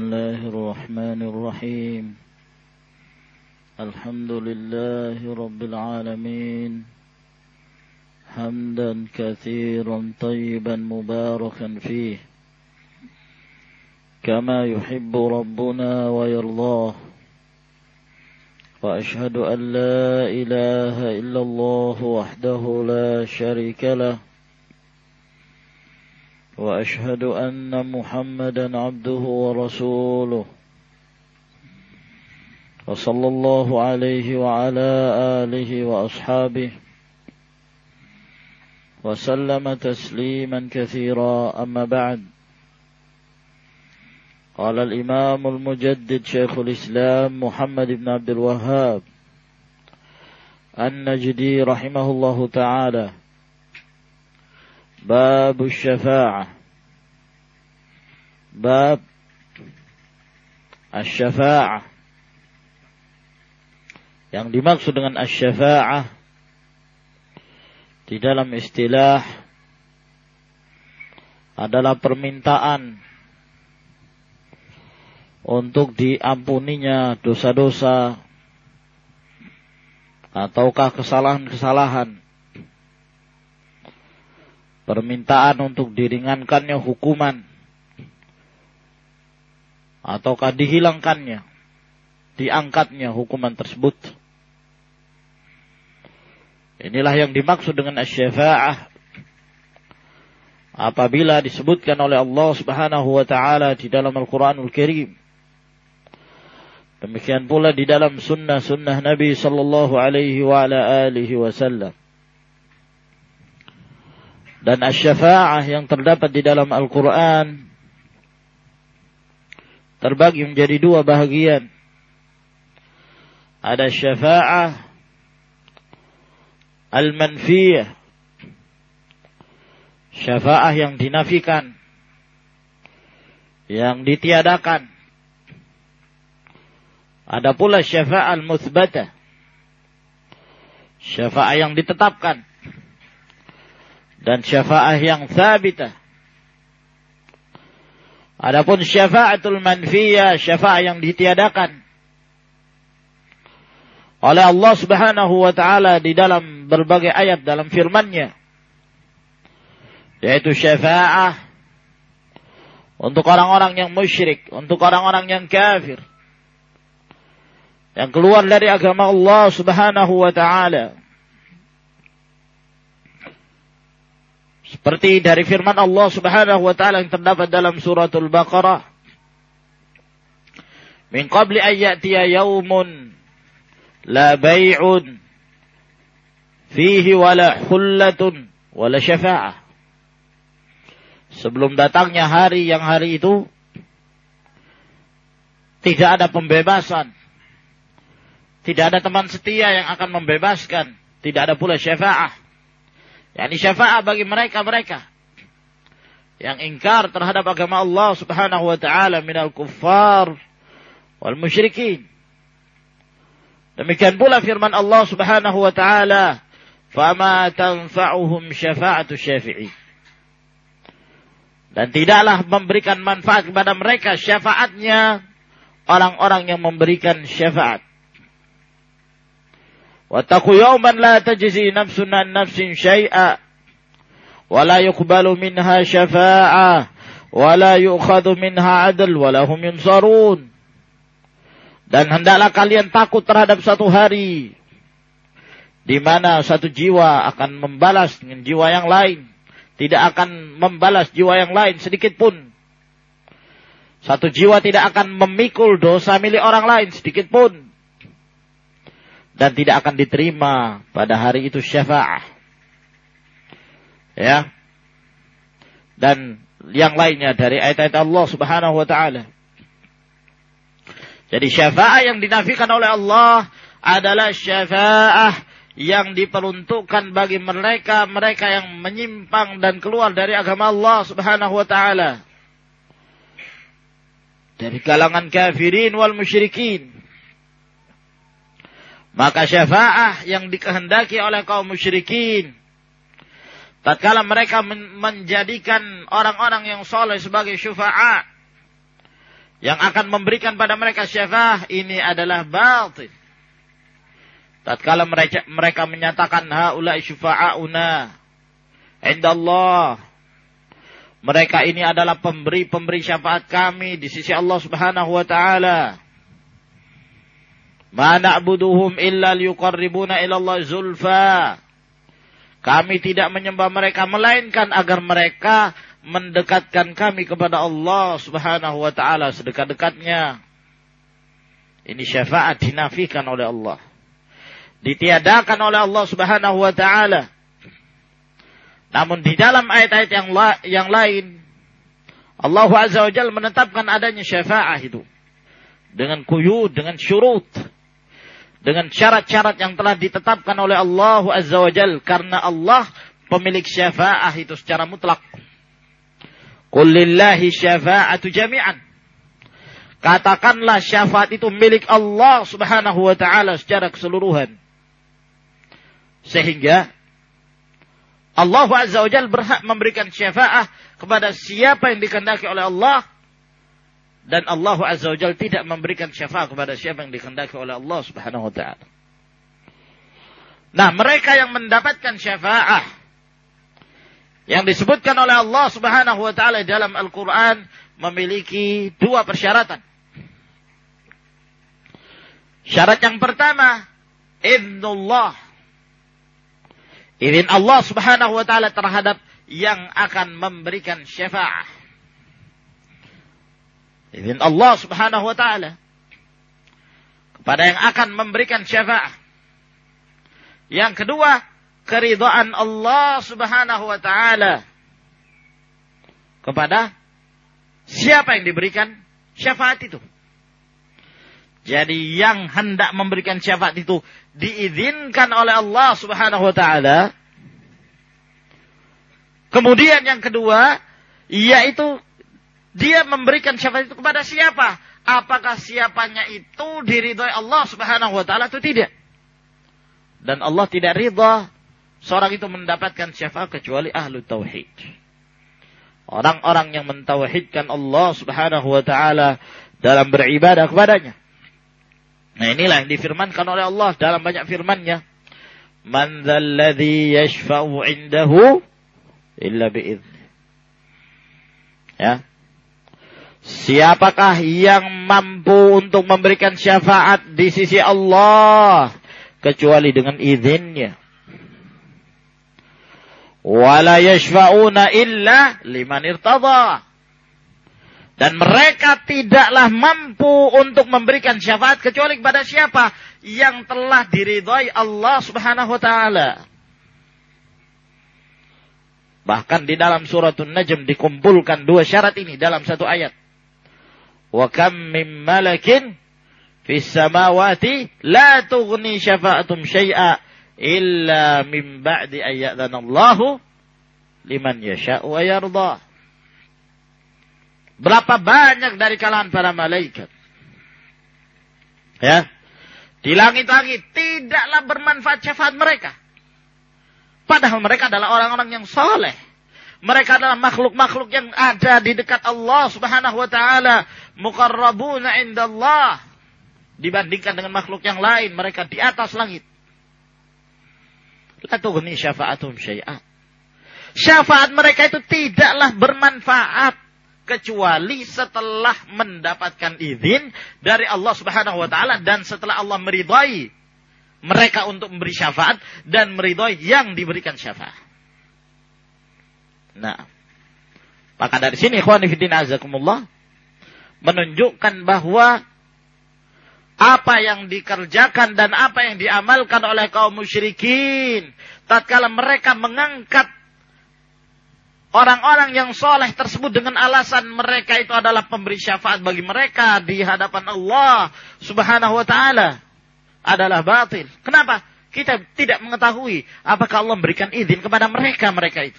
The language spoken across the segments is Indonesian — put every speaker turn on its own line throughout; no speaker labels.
الله الرحمن الرحيم. الحمد لله رب العالمين. حمدا كثيرا طيبا مباركا فيه. كما يحب ربنا ويرضاه. وأشهد أن لا إله إلا الله وحده لا شريك له. وأشهد أن محمدا عبده ورسوله. وصلى الله عليه وعلى آله وأصحابه. وسلم تسليما كثيرا. أما بعد. قال الإمام المجدد شيخ الإسلام محمد بن عبد الوهاب. النجدي رحمه الله تعالى. باب الشفاعة باب الشفاعة yang dimaksud dengan asy-syafa'ah di dalam istilah adalah permintaan untuk diampuninya dosa-dosa ataukah kesalahan-kesalahan permintaan untuk diringankannya hukuman ataukah dihilangkannya diangkatnya hukuman tersebut. Inilah yang dimaksud dengan asy-syafa'ah. Apabila disebutkan oleh Allah Subhanahu wa taala di dalam Al-Qur'anul Karim. Demikian pula di dalam sunnah-sunnah Nabi sallallahu alaihi wa ala alihi wasallam dan asyafa'ah yang terdapat di dalam Al-Quran terbagi menjadi dua bahagian. Ada syafa'ah al-manfiyah. Syafa'ah yang dinafikan. Yang ditiadakan. Ada pula syafa'ah al-muthbatah. Syafa'ah yang ditetapkan dan syafaah yang thabitah. Adapun syafaatul manfiyah, syafaah yang ditiadakan oleh Allah Subhanahu wa taala di dalam berbagai ayat dalam firman-Nya. Yaitu syafaah untuk orang-orang yang musyrik, untuk orang-orang yang kafir. Yang keluar dari agama Allah Subhanahu wa taala. Seperti dari firman Allah Subhanahu wa taala yang terdapat dalam suratul Baqarah. Min qabli an ya'tiya yaumun la bai'un fihi wala hullatun wala syafa'ah. Sebelum datangnya hari yang hari itu tidak ada pembebasan. Tidak ada teman setia yang akan membebaskan. Tidak ada pula syafa'ah yakni syafaat bagi mereka-mereka yang ingkar terhadap agama Allah Subhanahu wa taala minal kuffar wal musyrikin. Demikian pula firman Allah Subhanahu wa taala, "Fama tanfa'uhum syafa'atu syafi'in." Dan tidaklah memberikan manfaat kepada mereka syafaatnya orang-orang yang memberikan syafaat. Wattaqu yawman la tajzi nafsun an nafsin syai'a wa la yuqbalu minha syafa'ah wa la yu'khadhu minha 'adl wa. Dan hendaklah kalian takut terhadap satu hari di mana satu jiwa akan membalas dengan jiwa yang lain, tidak akan membalas jiwa yang lain sedikit pun. Satu jiwa tidak akan memikul dosa milik orang lain sedikit pun dan tidak akan diterima pada hari itu syafaat. Ya. Dan yang lainnya dari ayat-ayat Allah Subhanahu wa taala. Jadi syafaat yang dinafikan oleh Allah adalah syafaat yang diperuntukkan bagi mereka mereka yang menyimpang dan keluar dari agama Allah Subhanahu wa taala. Dari kalangan kafirin wal musyrikin maka syafaah yang dikehendaki oleh kaum musyrikin. Tatkala mereka menjadikan orang-orang yang soleh sebagai syufa'a. yang akan memberikan pada mereka syafaah ini adalah batil. Tatkala mereka mereka menyatakan haula syufa'auna inda Allah. Mereka ini adalah pemberi-pemberi syafaat kami di sisi Allah Subhanahu wa taala. Ma na'buduhum illa liyuqarribuna ila Allah zulfa. Kami tidak menyembah mereka melainkan agar mereka mendekatkan kami kepada Allah Subhanahu wa taala sedekat-dekatnya. Ini syafaat dinafikan oleh Allah. Ditiadakan oleh Allah Subhanahu wa taala. Namun di dalam ayat-ayat yang la, yang lain Allah Azza wa menetapkan adanya syafaat itu dengan kuyud, dengan syurut, dengan syarat-syarat yang telah ditetapkan oleh Allah Azza wa Jalla karena Allah pemilik syafaat itu secara mutlak. Qul lillahi syafa'atu jami'an. Katakanlah syafaat itu milik Allah subhanahu wa ta'ala secara keseluruhan. Sehingga Allah Azza wa Jal berhak memberikan syafaat kepada siapa yang dikendaki oleh Allah dan Allah Azza wa Jal tidak memberikan syafaat kepada siapa yang dikendaki oleh Allah Subhanahu wa taala. Nah, mereka yang mendapatkan syafaat yang disebutkan oleh Allah Subhanahu wa taala dalam Al-Qur'an memiliki dua persyaratan. Syarat yang pertama, idnullah. Izin Allah Subhanahu wa taala terhadap yang akan memberikan syafaat. Izin Allah Subhanahu wa taala kepada yang akan memberikan syafaat. Yang kedua, keridhaan Allah Subhanahu wa taala kepada siapa yang diberikan syafaat itu. Jadi yang hendak memberikan syafaat itu diizinkan oleh Allah Subhanahu wa taala. Kemudian yang kedua, yaitu dia memberikan syafaat itu kepada siapa? Apakah siapanya itu diridhoi Allah Subhanahu wa taala atau tidak? Dan Allah tidak ridha seorang itu mendapatkan syafaat kecuali ahlu tauhid. Orang-orang yang mentauhidkan Allah Subhanahu wa taala dalam beribadah kepadanya. Nah inilah yang difirmankan oleh Allah dalam banyak firman-Nya. Man dzalladzi yashfa'u 'indahu illa bi'idznih. Ya. Siapakah yang mampu untuk memberikan syafaat di sisi Allah kecuali dengan izinnya? wala yashfa'una illa liman irtada. Dan mereka tidaklah mampu untuk memberikan syafaat kecuali kepada siapa yang telah diridhai Allah Subhanahu wa taala. Bahkan di dalam suratul Najm dikumpulkan dua syarat ini dalam satu ayat. Wa kam min malakin fis samawati la tughni syafa'atum syai'a illa min ba'di ayyadhanallahu liman yasha'u wa yarda. Berapa banyak dari kalangan para malaikat. Ya. Di langit-langit tidaklah bermanfaat syafaat mereka. Padahal mereka adalah orang-orang yang soleh. Mereka adalah makhluk-makhluk yang ada di dekat Allah subhanahu wa ta'ala. Mukarrabuna indallah. Dibandingkan dengan makhluk yang lain. Mereka di atas langit. La tughni syafa'atum syai'a. Syafaat mereka itu tidaklah bermanfaat kecuali setelah mendapatkan izin dari Allah Subhanahu wa taala dan setelah Allah meridai mereka untuk memberi syafaat dan meridai yang diberikan syafaat. Nah, maka dari sini ikhwan menunjukkan bahwa apa yang dikerjakan dan apa yang diamalkan oleh kaum musyrikin tatkala mereka mengangkat orang-orang yang soleh tersebut dengan alasan mereka itu adalah pemberi syafaat bagi mereka di hadapan Allah Subhanahu wa taala adalah batil. Kenapa? Kita tidak mengetahui apakah Allah memberikan izin kepada mereka mereka itu.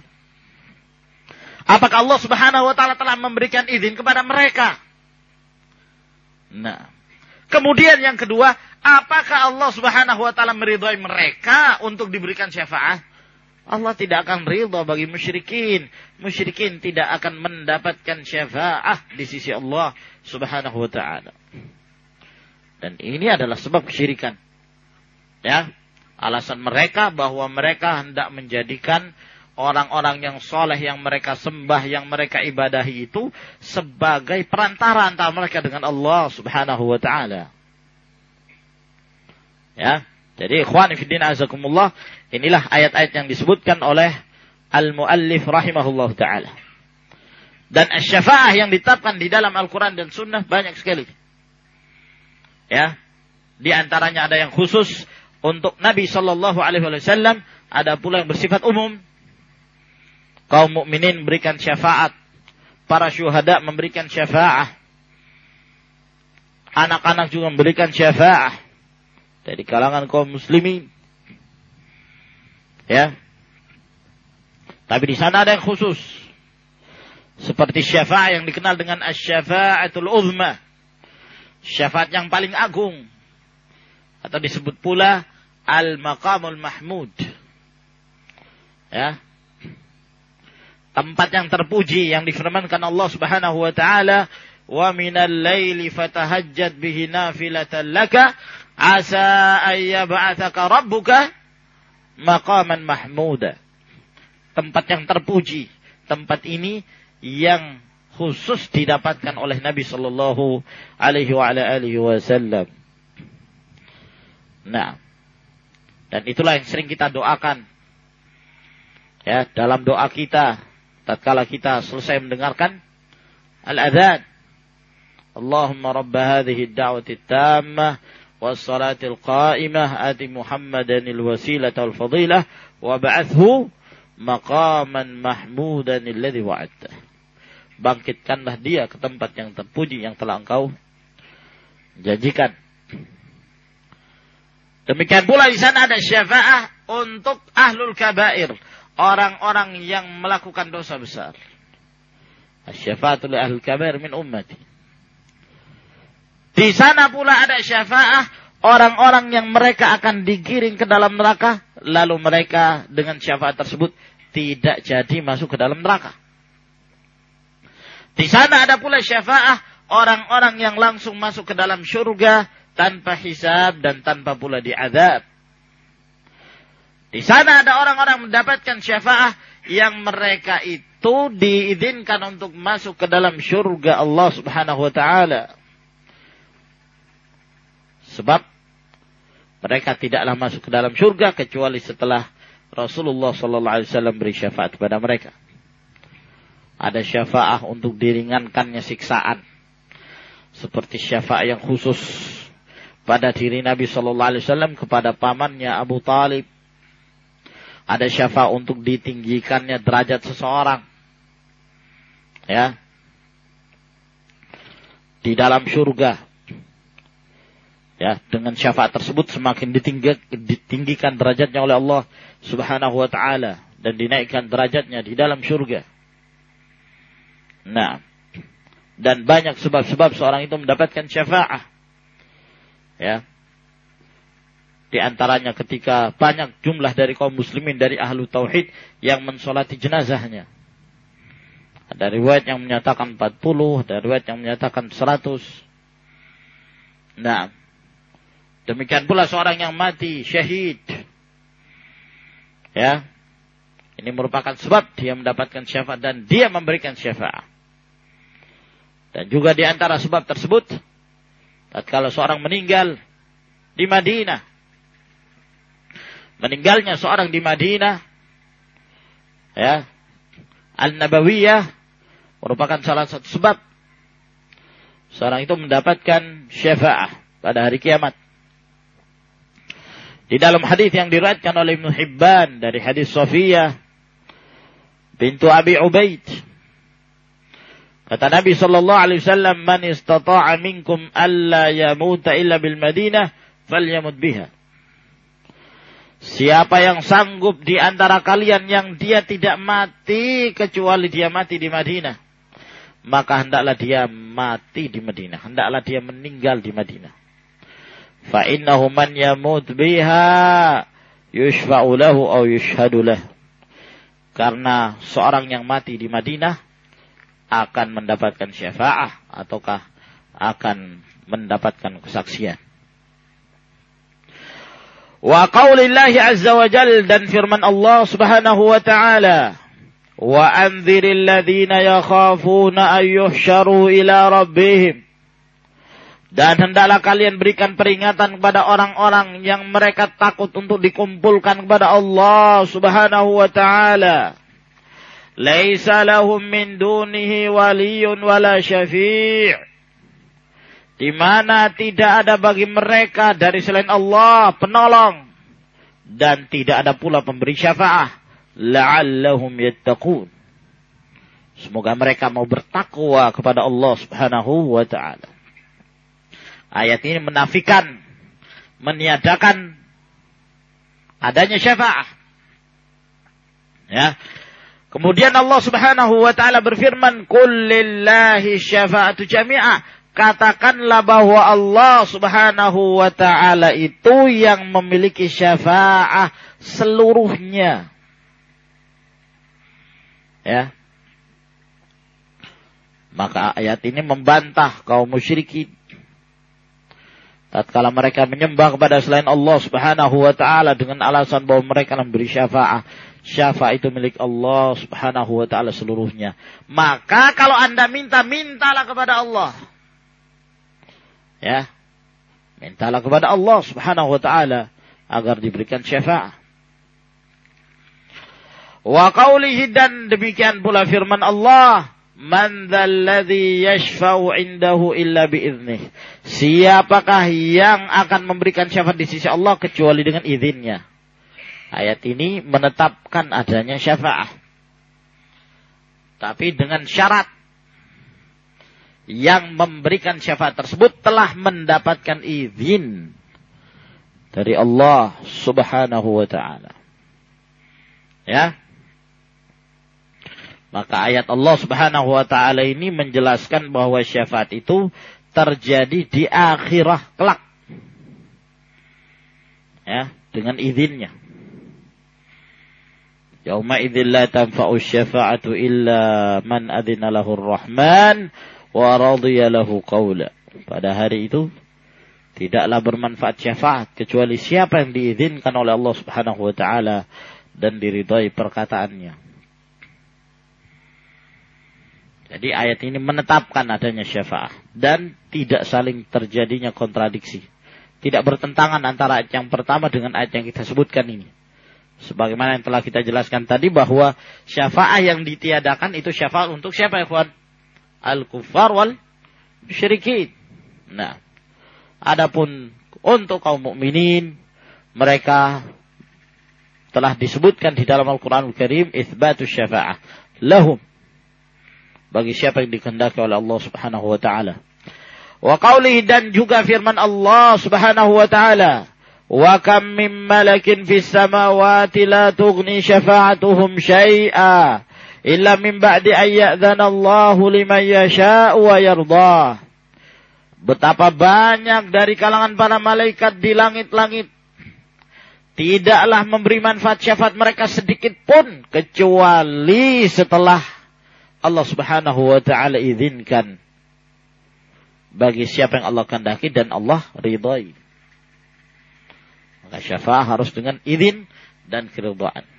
Apakah Allah Subhanahu wa taala telah memberikan izin kepada mereka? Nah, Kemudian yang kedua, apakah Allah Subhanahu wa taala meridhai mereka untuk diberikan syafaat? Allah tidak akan ridha bagi musyrikin. Musyrikin tidak akan mendapatkan syafaah di sisi Allah Subhanahu wa taala. Dan ini adalah sebab kesyirikan. Ya. Alasan mereka bahwa mereka hendak menjadikan orang-orang yang soleh yang mereka sembah, yang mereka ibadahi itu sebagai perantara antara mereka dengan Allah Subhanahu wa taala. Ya. Jadi ikhwan fillah azakumullah, inilah ayat-ayat yang disebutkan oleh al-muallif rahimahullah taala. Dan syafaah yang ditetapkan di dalam Al-Quran dan Sunnah banyak sekali. Ya, di antaranya ada yang khusus untuk Nabi Shallallahu Alaihi Wasallam, ada pula yang bersifat umum. Kaum mukminin memberikan syafaat, para syuhada memberikan syafaat, anak-anak juga memberikan syafaat dari kalangan kaum muslimin. Ya. Tapi di sana ada yang khusus. Seperti syafaat yang dikenal dengan asy-syafa'atul uzma. Syafaat yang paling agung. Atau disebut pula al-maqamul mahmud. Ya. Tempat yang terpuji yang difirmankan Allah Subhanahu wa taala, "Wa minal laili fatahajjat bihi nafilatan laka Asa ayyab'athaka rabbuka maqaman mahmuda. Tempat yang terpuji. Tempat ini yang khusus didapatkan oleh Nabi sallallahu alaihi wasallam. Nah, dan itulah yang sering kita doakan. Ya, dalam doa kita tatkala kita selesai mendengarkan al-adzan. Allahumma rabb hadhihi ad-da'wati at-tammah والصلاة القائمة آت محمدا الوسيلة والفضيلة وابعثه مقاما محمودا الذي وعدته bangkitkanlah dia ke tempat yang terpuji yang telah engkau janjikan. Demikian pula di sana ada syafaah untuk ahlul kabair, orang-orang yang melakukan dosa besar. Syafaatul ahlul kabair min ummati. Di sana pula ada syafaah orang-orang yang mereka akan digiring ke dalam neraka. Lalu mereka dengan syafaat tersebut tidak jadi masuk ke dalam neraka. Di sana ada pula syafaah orang-orang yang langsung masuk ke dalam surga tanpa hisab dan tanpa pula diadab. Di sana ada orang-orang mendapatkan syafaah yang mereka itu diizinkan untuk masuk ke dalam surga Allah Subhanahu wa taala. Sebab mereka tidaklah masuk ke dalam surga kecuali setelah Rasulullah Sallallahu Alaihi Wasallam beri syafaat kepada mereka. Ada syafaat untuk diringankannya siksaan. Seperti syafaat yang khusus pada diri Nabi Sallallahu Alaihi Wasallam kepada pamannya Abu Talib. Ada syafaat untuk ditinggikannya derajat seseorang. Ya. Di dalam surga Ya, dengan syafaat tersebut semakin ditinggi, ditinggikan derajatnya oleh Allah Subhanahu wa taala dan dinaikkan derajatnya di dalam surga. Nah, dan banyak sebab-sebab seorang itu mendapatkan syafaat. Ya. Di antaranya ketika banyak jumlah dari kaum muslimin dari ahlu tauhid yang mensolati jenazahnya. Ada riwayat yang menyatakan 40, ada riwayat yang menyatakan 100. Nah, Demikian pula seorang yang mati syahid. Ya. Ini merupakan sebab dia mendapatkan syafaat dan dia memberikan syafaat. Dan juga di antara sebab tersebut, tatkala seorang meninggal di Madinah, meninggalnya seorang di Madinah, ya, Al-Nabawiyah merupakan salah satu sebab seorang itu mendapatkan syafaat pada hari kiamat. Di dalam hadis yang diriwayatkan oleh Ibnu Hibban dari hadis Sofiyah bintu Abi Ubaid kata Nabi sallallahu alaihi wasallam man istata'a minkum alla yamuta illa bil Madinah falyamut biha Siapa yang sanggup di antara kalian yang dia tidak mati kecuali dia mati di Madinah. Maka hendaklah dia mati di Madinah. Hendaklah dia meninggal di Madinah. Fa'innahu man yamud biha yushfa'u lahu. Karena seorang yang mati di Madinah akan mendapatkan syafaah ataukah akan mendapatkan kesaksian. Wa qaulillahi azza wa jal dan firman Allah subhanahu wa ta'ala. Wa anziril ladhina yakhafuna an yuhsyaru ila rabbihim. Dan hendaklah kalian berikan peringatan kepada orang-orang yang mereka takut untuk dikumpulkan kepada Allah subhanahu wa ta'ala. Laisa lahum min dunihi waliyun wala di mana tidak ada bagi mereka dari selain Allah penolong dan tidak ada pula pemberi syafaah la'allahum yattaqun semoga mereka mau bertakwa kepada Allah Subhanahu wa taala Ayat ini menafikan, meniadakan adanya syafaat. Ya. Kemudian Allah Subhanahu wa taala berfirman, "Qul lillahi syafa'atu jami'a." Katakanlah bahwa Allah Subhanahu wa taala itu yang memiliki syafaat seluruhnya. Ya. Maka ayat ini membantah kaum musyrikin tatkala mereka menyembah kepada selain Allah Subhanahu wa taala dengan alasan bahwa mereka memberi syafaat. Syafaat itu milik Allah Subhanahu wa taala seluruhnya. Maka kalau Anda minta, mintalah kepada Allah. Ya. Mintalah kepada Allah Subhanahu wa taala agar diberikan syafaat. Wa qawlihi dan demikian pula firman Allah, Man dzalladzi yashfa'u indahu illa biiznih. Siapakah yang akan memberikan syafaat di sisi Allah kecuali dengan izinnya? Ayat ini menetapkan adanya syafaat. Tapi dengan syarat yang memberikan syafaat tersebut telah mendapatkan izin dari Allah Subhanahu wa taala. Ya, maka ayat Allah Subhanahu wa taala ini menjelaskan bahwa syafaat itu terjadi di akhirah kelak. Ya, dengan izinnya. Yauma idzil la syafa'atu illa man adzina lahu rahman wa qawla. Pada hari itu tidaklah bermanfaat syafaat kecuali siapa yang diizinkan oleh Allah Subhanahu wa taala dan diridhai perkataannya. Jadi ayat ini menetapkan adanya syafaat dan tidak saling terjadinya kontradiksi. Tidak bertentangan antara ayat yang pertama dengan ayat yang kita sebutkan ini. Sebagaimana yang telah kita jelaskan tadi bahwa syafaat yang ditiadakan itu syafaat untuk siapa ya? Al-kufar wal syirikin. Nah, adapun untuk kaum mukminin mereka telah disebutkan di dalam Al-Qur'an Al Karim itsbatus syafa'ah lahum bagi siapa yang dikehendaki oleh Allah Subhanahu wa taala. Wa qawlihi dan juga firman Allah Subhanahu wa taala, "Wa kam min malakin fis samawati la tughni syafa'atuhum syai'a illa min ba'di an ya'dhana Allah liman yasha'u wa yardah." Betapa banyak dari kalangan para malaikat di langit-langit tidaklah memberi manfaat syafaat mereka sedikit pun kecuali setelah Allah Subhanahu wa taala izinkan bagi siapa yang Allah kehendaki dan Allah ridhai. Maka syafaat harus dengan izin dan keridhaan.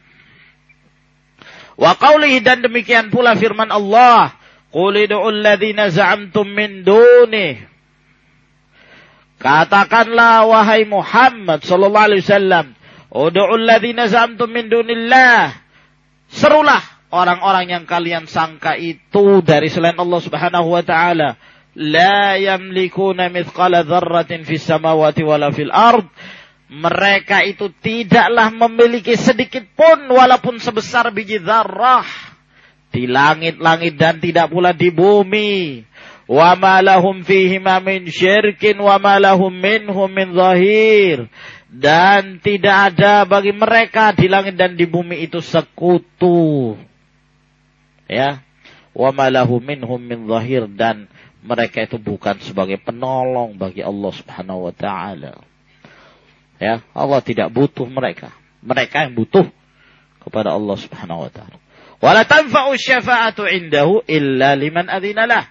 Wa qawlihi dan demikian pula firman Allah, "Qul ud'u alladhina za'amtum min dunih." Katakanlah wahai Muhammad sallallahu alaihi wasallam, "Ud'u alladhina za'amtum min dunillah." Serulah orang-orang yang kalian sangka itu dari selain Allah Subhanahu wa taala la yamlikuna mithqala dzarratin fis samawati wala fil ard mereka itu tidaklah memiliki sedikit pun walaupun sebesar biji zarrah. Di langit-langit dan tidak pula di bumi. Wa ma lahum fihi min syirkin wa ma lahum minhum min zahir. Dan tidak ada bagi mereka di langit dan di bumi itu sekutu. Ya. Wa malahu minhum min zahir. Dan mereka itu bukan sebagai penolong bagi Allah Subhanahu wa taala. Ya, Allah tidak butuh mereka. Mereka yang butuh kepada Allah Subhanahu wa taala. Wala tanfa'u syafa'atu indahu illa liman adzinalah.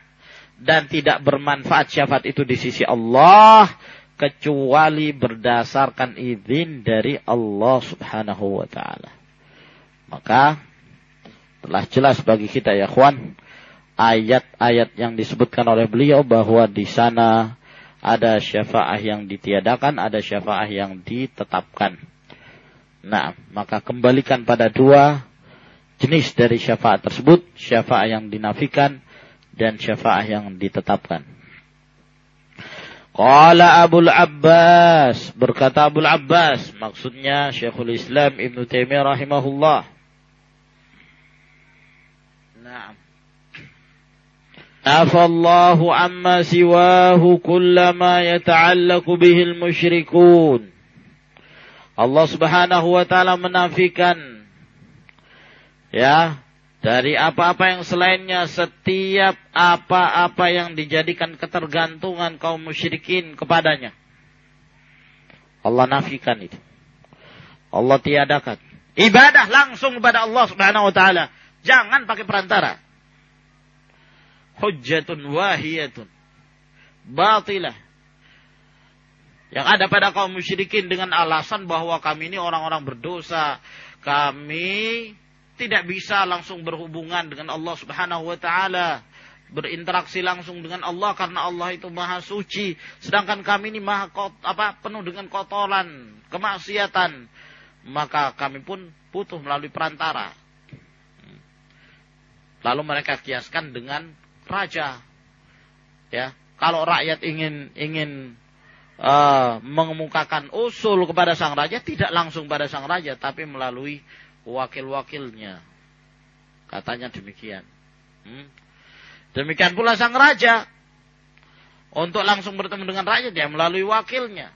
Dan tidak bermanfaat syafaat itu di sisi Allah kecuali berdasarkan izin dari Allah Subhanahu wa taala. Maka telah jelas bagi kita ya kawan ayat-ayat yang disebutkan oleh beliau bahwa di sana ada syafaah yang ditiadakan, ada syafaah yang ditetapkan. Nah, maka kembalikan pada dua jenis dari syafaat tersebut, syafaat yang dinafikan dan syafaat yang ditetapkan. Qala Abu Abbas berkata Abu Abbas maksudnya Syekhul Islam Ibn Taimiyah rahimahullah. Naam. نفى الله عما سواه كل ما يتعلق به المشركون Allah Subhanahu wa taala menafikan ya dari apa-apa yang selainnya setiap apa-apa yang dijadikan ketergantungan kaum musyrikin kepadanya. Allah nafikan itu. Allah tiadakan. Ibadah langsung kepada Allah Subhanahu wa taala. Jangan pakai perantara hujjatun wahiyatun. Batilah. Yang ada pada kaum musyrikin dengan alasan bahwa kami ini orang-orang berdosa. Kami tidak bisa langsung berhubungan dengan Allah Subhanahu wa taala. Berinteraksi langsung dengan Allah karena Allah itu maha suci. Sedangkan kami ini maha kot, apa penuh dengan kotoran kemaksiatan. Maka kami pun butuh melalui perantara. Lalu mereka kiaskan dengan raja. Ya, kalau rakyat ingin ingin uh, mengemukakan usul kepada sang raja tidak langsung pada sang raja tapi melalui wakil-wakilnya. Katanya demikian. Hmm. Demikian pula sang raja untuk langsung bertemu dengan rakyat dia melalui wakilnya.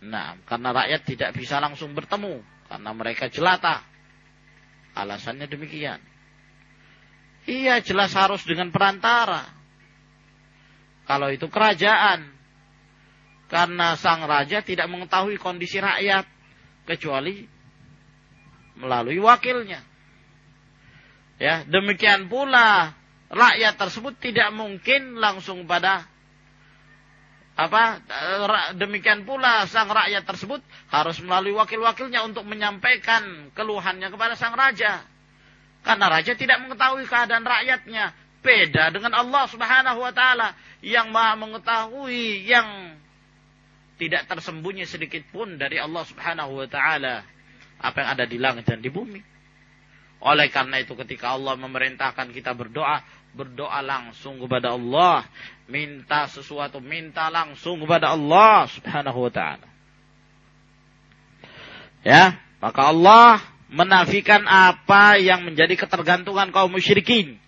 Nah, karena rakyat tidak bisa langsung bertemu karena mereka jelata. Alasannya demikian. Iya jelas harus dengan perantara. Kalau itu kerajaan. Karena sang raja tidak mengetahui kondisi rakyat. Kecuali melalui wakilnya. Ya, demikian pula rakyat tersebut tidak mungkin langsung pada apa demikian pula sang rakyat tersebut harus melalui wakil-wakilnya untuk menyampaikan keluhannya kepada sang raja. Karena raja tidak mengetahui keadaan rakyatnya. Beda dengan Allah subhanahu wa ta'ala. Yang maha mengetahui yang tidak tersembunyi sedikit pun dari Allah subhanahu wa ta'ala. Apa yang ada di langit dan di bumi. Oleh karena itu ketika Allah memerintahkan kita berdoa, berdoa langsung kepada Allah, minta sesuatu, minta langsung kepada Allah Subhanahu wa taala. Ya, maka Allah menafikan apa yang menjadi ketergantungan kaum musyrikin.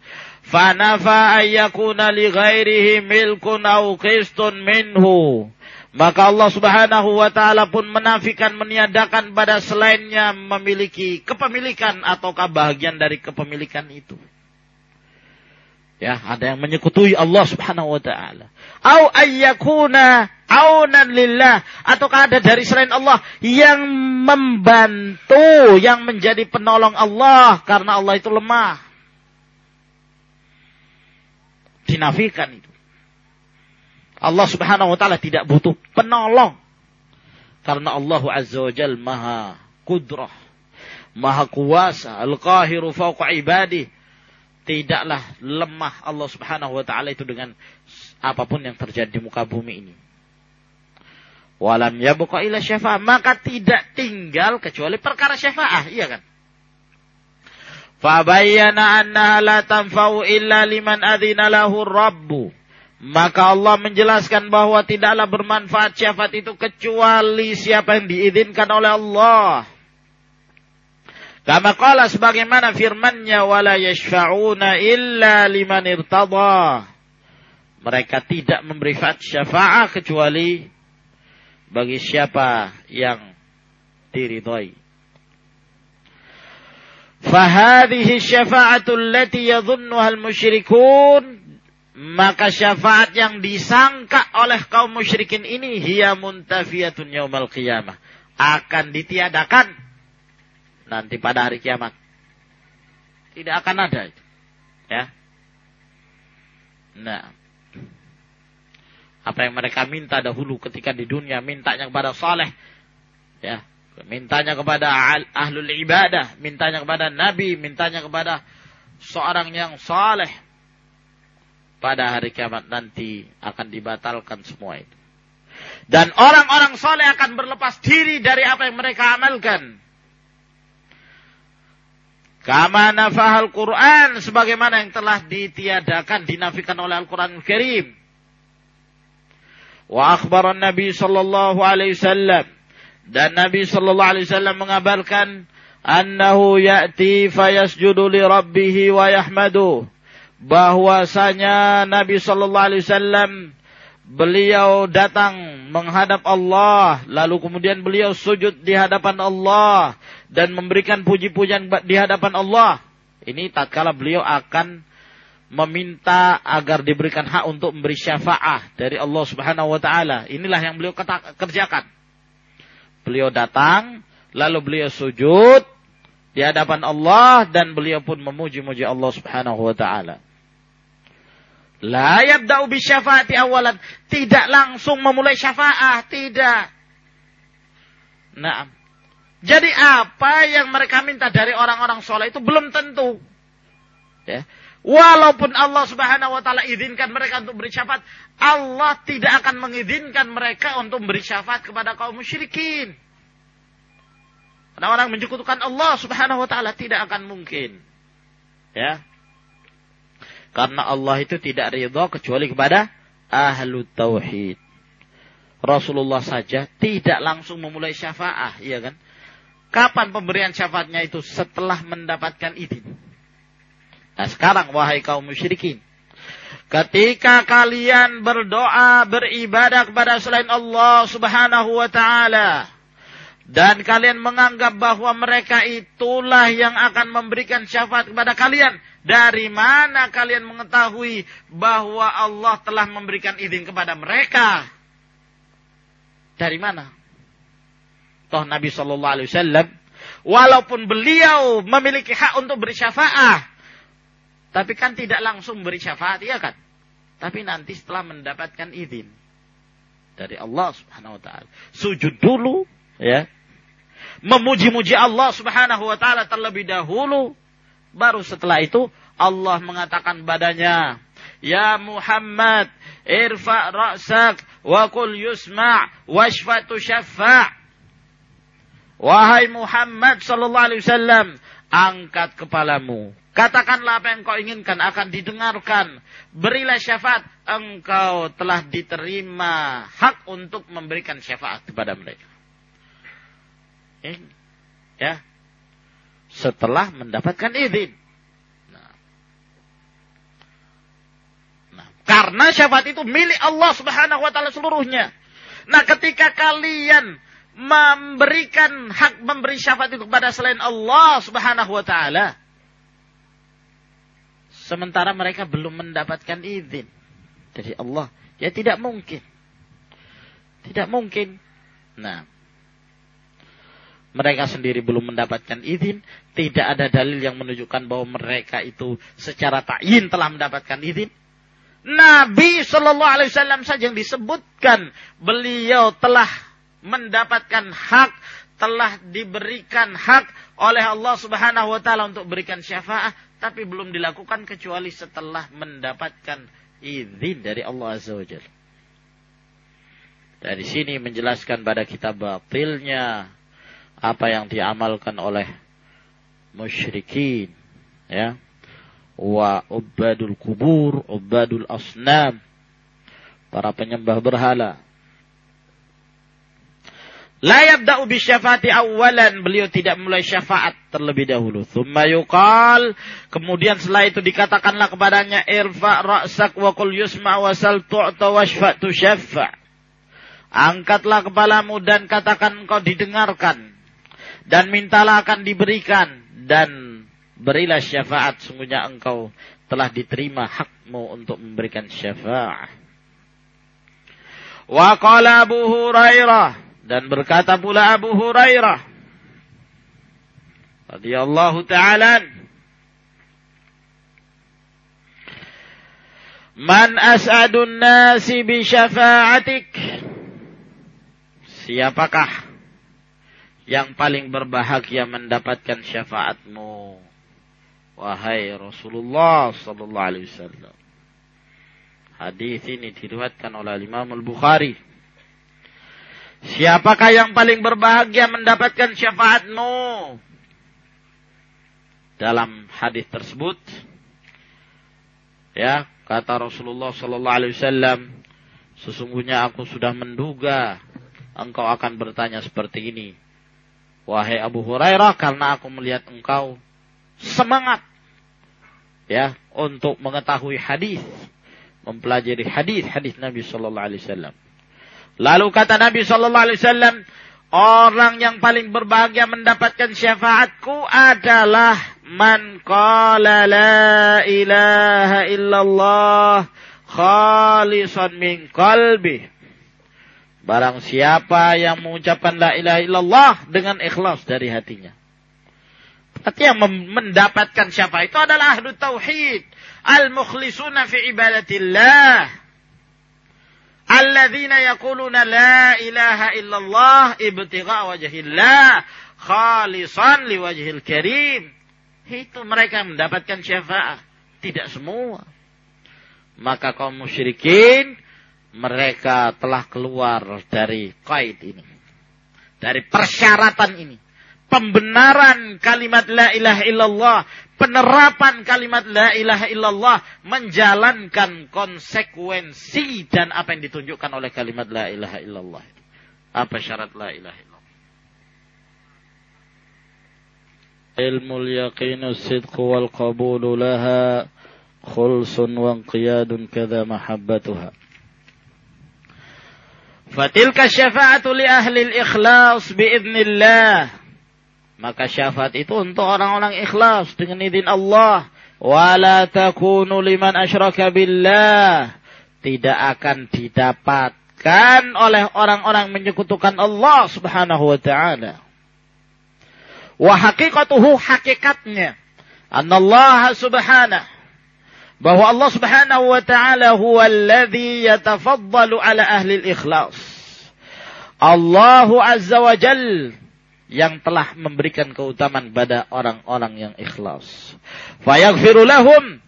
Fanafa ayyakuna li ghairihi milkun au qistun minhu. Maka Allah Subhanahu wa taala pun menafikan meniadakan pada selainnya memiliki kepemilikan ataukah bagian dari kepemilikan itu. Ya, ada yang menyekutui Allah Subhanahu wa taala. Au ayyakuna aunan lillah ataukah ada dari selain Allah yang membantu, yang menjadi penolong Allah karena Allah itu lemah. Dinafikan itu. Allah Subhanahu wa taala tidak butuh penolong. Karena Allah Azza wa Jal Maha Kudrah, Maha Kuasa, Al-Qahiru fauqa ibadih tidaklah lemah Allah Subhanahu wa taala itu dengan apa pun yang terjadi di muka bumi ini. Walam yabqa ila syafaah, maka tidak tinggal kecuali perkara syafaah, iya kan? Fabayyana annaha la tanfa'u illa liman adzina lahu rabbu. Maka Allah menjelaskan bahwa tidaklah bermanfaat syafaat itu kecuali siapa yang diizinkan oleh Allah. Kama qala sebagaimana firman-Nya wala yashfa'una illa liman irtada. Mereka tidak memberi syafaat kecuali bagi siapa yang diridhoi. Fahadhihi syafa'atu allati yadhunnuha al-musyrikun maka syafaat yang disangka oleh kaum musyrikin ini hiya muntafiyatun yaumal qiyamah akan ditiadakan nanti pada hari kiamat. Tidak akan ada itu. Ya. Nah. Apa yang mereka minta dahulu ketika di dunia mintanya kepada saleh ya, mintanya kepada ahlul ibadah, mintanya kepada nabi, mintanya kepada seorang yang saleh. Pada hari kiamat nanti akan dibatalkan semua itu. Dan orang-orang soleh akan berlepas diri dari apa yang mereka amalkan. Kama nafahal Quran sebagaimana yang telah ditiadakan dinafikan oleh Al-Quran Al-Karim. Wa akhbaran Nabi sallallahu alaihi wasallam dan Nabi sallallahu alaihi wasallam mengabarkan annahu ya'ti fayasjudu li rabbih wa yahmadu bahwasanya Nabi sallallahu alaihi wasallam beliau datang menghadap Allah lalu kemudian beliau sujud di hadapan Allah dan memberikan puji-pujian di hadapan Allah. Ini tatkala beliau akan meminta agar diberikan hak untuk memberi syafaah dari Allah Subhanahu wa taala. Inilah yang beliau kerjakan. Beliau datang, lalu beliau sujud di hadapan Allah dan beliau pun memuji-muji Allah Subhanahu wa taala. La yabda'u syafaati awalan. Tidak langsung memulai syafaah, tidak. Nah, jadi apa yang mereka minta dari orang-orang soleh itu belum tentu. Ya. Walaupun Allah subhanahu wa ta'ala izinkan mereka untuk beri syafaat. Allah tidak akan mengizinkan mereka untuk beri syafaat kepada kaum musyrikin. Karena orang menyekutukan Allah subhanahu wa ta'ala tidak akan mungkin. Ya. Karena Allah itu tidak ridho kecuali kepada ahlu tauhid. Rasulullah saja tidak langsung memulai syafaat, iya kan? Kapan pemberian syafaatnya itu? Setelah mendapatkan izin. Nah sekarang wahai kaum musyrikin. Ketika kalian berdoa, beribadah kepada selain Allah subhanahu wa ta'ala. Dan kalian menganggap bahwa mereka itulah yang akan memberikan syafaat kepada kalian. Dari mana kalian mengetahui bahwa Allah telah memberikan izin kepada mereka? Dari mana? Toh Nabi Shallallahu Alaihi Wasallam, walaupun beliau memiliki hak untuk beri syafaat, tapi kan tidak langsung beri syafaat, ya kan? Tapi nanti setelah mendapatkan izin dari Allah Subhanahu Wa Taala, sujud dulu, ya, memuji-muji Allah Subhanahu Wa Taala terlebih dahulu, baru setelah itu Allah mengatakan badannya, Ya Muhammad, irfa ra'sak wa kul yusma' washfatu syaffa' Wahai Muhammad sallallahu alaihi wasallam, angkat kepalamu. Katakanlah apa yang kau inginkan akan didengarkan. Berilah syafaat. Engkau telah diterima hak untuk memberikan syafaat kepada mereka. Ya. Setelah mendapatkan izin. Nah. nah. Karena syafaat itu milik Allah subhanahu wa ta'ala seluruhnya. Nah ketika kalian memberikan hak memberi syafaat itu kepada selain Allah Subhanahu wa taala. Sementara mereka belum mendapatkan izin dari Allah. Ya tidak mungkin. Tidak mungkin. Nah, mereka sendiri belum mendapatkan izin, tidak ada dalil yang menunjukkan bahwa mereka itu secara takyin telah mendapatkan izin. Nabi Shallallahu Alaihi Wasallam saja yang disebutkan beliau telah mendapatkan hak, telah diberikan hak oleh Allah Subhanahu wa taala untuk berikan syafaat, tapi belum dilakukan kecuali setelah mendapatkan izin dari Allah Azza wa Jalla. Dari sini menjelaskan pada kita batilnya apa yang diamalkan oleh musyrikin ya wa ubadul kubur ubadul asnam para penyembah berhala La yabda'u syafaati awalan. Beliau tidak mulai syafaat terlebih dahulu. Thumma yuqal. Kemudian setelah itu dikatakanlah kepadanya. Irfa ra'sak wa kul yusma wa sal tu'ta wa shfa'tu syaffa. Angkatlah kepalamu dan katakan engkau didengarkan. Dan mintalah akan diberikan. Dan berilah syafaat. Sungguhnya engkau telah diterima hakmu untuk memberikan syafaat. Wa qala Abu Hurairah dan berkata pula Abu Hurairah radhiyallahu ta'ala Man as'adun nasi bi syafa'atik Siapakah yang paling berbahagia mendapatkan syafaatmu. Wahai Rasulullah sallallahu alaihi wasallam. Hadis ini diriwayatkan oleh Imam Al-Bukhari. Siapakah yang paling berbahagia mendapatkan syafaatmu? Dalam hadis tersebut ya kata Rasulullah sallallahu alaihi wasallam sesungguhnya aku sudah menduga engkau akan bertanya seperti ini wahai Abu Hurairah karena aku melihat engkau semangat ya untuk mengetahui hadis mempelajari hadis hadis Nabi sallallahu alaihi wasallam lalu kata Nabi sallallahu alaihi wasallam Orang yang paling berbahagia mendapatkan syafaatku adalah man qala la ilaha illallah khalisan min qalbi. Barang siapa yang mengucapkan la ilaha illallah dengan ikhlas dari hatinya. Berarti yang mendapatkan syafaat itu adalah ahlu tauhid. Al-mukhlisuna fi ibadatillah alladzina yaquluna la ilaha illallah ibtigha wajhillah khalisan liwajhil karim. Itu mereka mendapatkan syafaat. Tidak semua. Maka kaum musyrikin mereka telah keluar dari kait ini. Dari persyaratan ini. Pembenaran kalimat la ilaha illallah penerapan kalimat la ilaha illallah menjalankan konsekuensi dan apa yang ditunjukkan oleh kalimat la ilaha illallah. Apa syarat la ilaha illallah? Ilmu yaqin sidq wal qabul laha khulsun wa inqiyadun kadha mahabbatuha. Fatilka syafa'atu li ahli al-ikhlas biiznillah. Maka syafaat itu untuk orang-orang ikhlas dengan izin Allah. Wala takunu liman asyraka billah. Tidak akan didapatkan oleh orang-orang menyekutukan Allah subhanahu wa ta'ala. Wa hakikatuhu hakikatnya. Anna Allah subhanahu. Bahwa Allah subhanahu wa ta'ala huwa alladhi yatafaddalu ala ahli ikhlas. Allah azza wa jalla yang telah memberikan keutamaan pada orang-orang yang ikhlas. Fayaghfiru lahum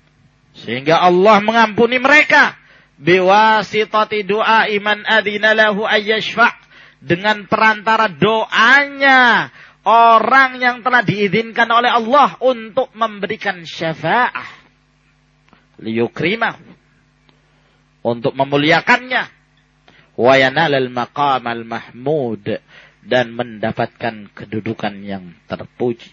sehingga Allah mengampuni mereka biwasitati doa iman adina lahu ayyashfa dengan perantara doanya orang yang telah diizinkan oleh Allah untuk memberikan syafaat liyukrimah. Untuk memuliakannya. Wa yanalal maqam al mahmud. Dan mendapatkan kedudukan yang terpuji.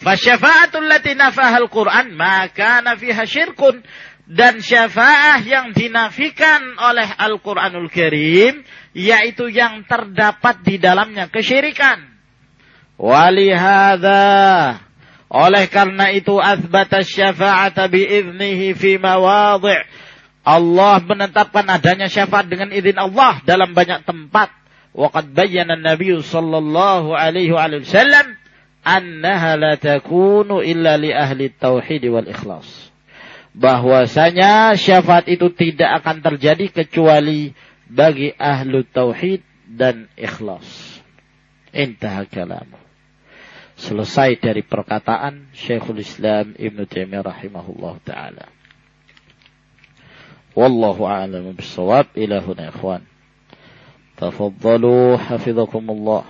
Fasyafa'atul lati nafahal Quran maka nafiha syirkun. Dan syafaah yang dinafikan oleh Al-Quranul Karim yaitu yang terdapat di dalamnya kesyirikan. Walihada oleh karena itu asbata syafa'ata biiznihi fi mawadhi' Allah menetapkan adanya syafaat dengan izin Allah dalam banyak tempat. Waqad bayyana Nabi sallallahu alaihi wasallam annaha la takunu illa li ahli tauhid wal ikhlas. Bahwasanya syafaat itu tidak akan terjadi kecuali bagi ahlu tauhid dan ikhlas. Intah kalamu selesai dari perkataan Syekhul Islam Ibn Taimiyah rahimahullah taala. Wallahu a'lam bi'ssawab ila huna ikhwan. Tafaddalu hafizakumullah.